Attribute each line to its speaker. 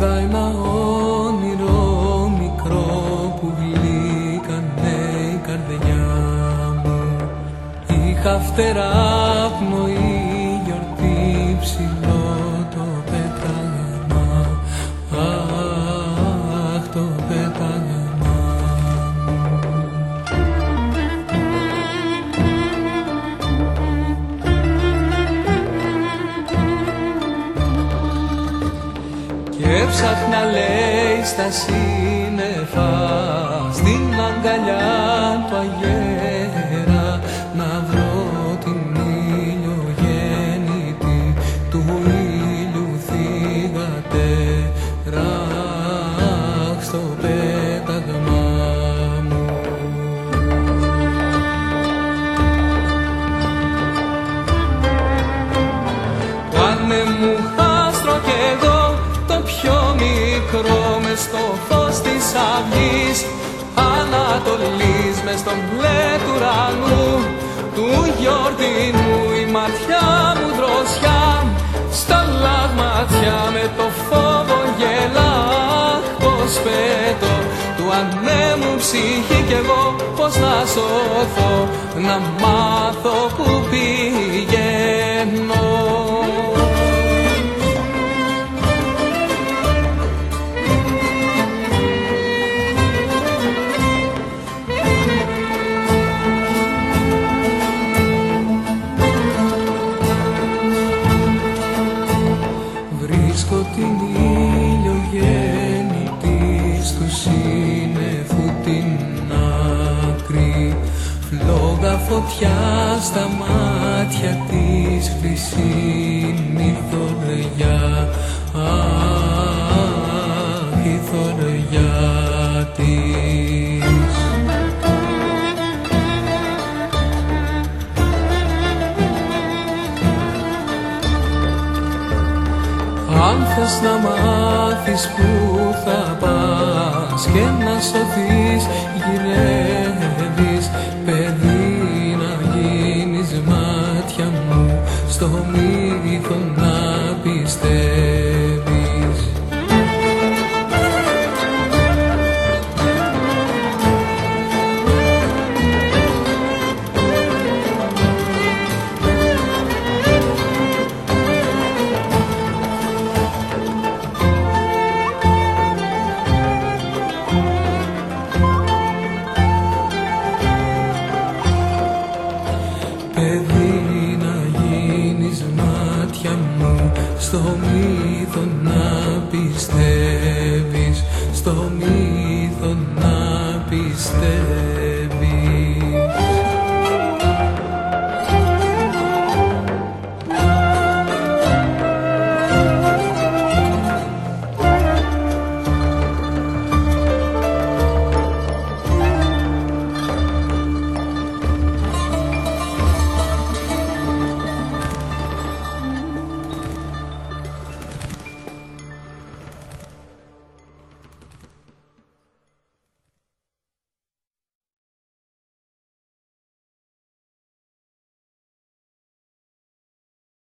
Speaker 1: Είδα ένα όνειρο μικρό που γλύκανε η καρδιά μου. Είχα φτερά πνοή γιορτή ψηλή Και ψάχνα λέει στα σύννεφα στην αγκαλιά του αγέρα να βρω την ηλιογέννητη του ήλιου θύγατέρα Αχ, στο πέταγμα μου. Πάνε μου της αυγής Ανατολής μες στον μπλε του ουρανού του γιορτινού η ματιά μου δροσιά στα λαγματιά με το φόβο γελά. Πως πέτω του ανέμου ψυχή κι εγώ πως να σωθώ να μάθω που πηγαίνω Φλόγα φωτιά στα μάτια της χρυσή θωριά Αχ, η θωριά της. Αν θες να μάθεις που θα πας και να σωθείς να πιστεύεις Στο μύθο να πιστεύεις